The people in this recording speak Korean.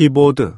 키보드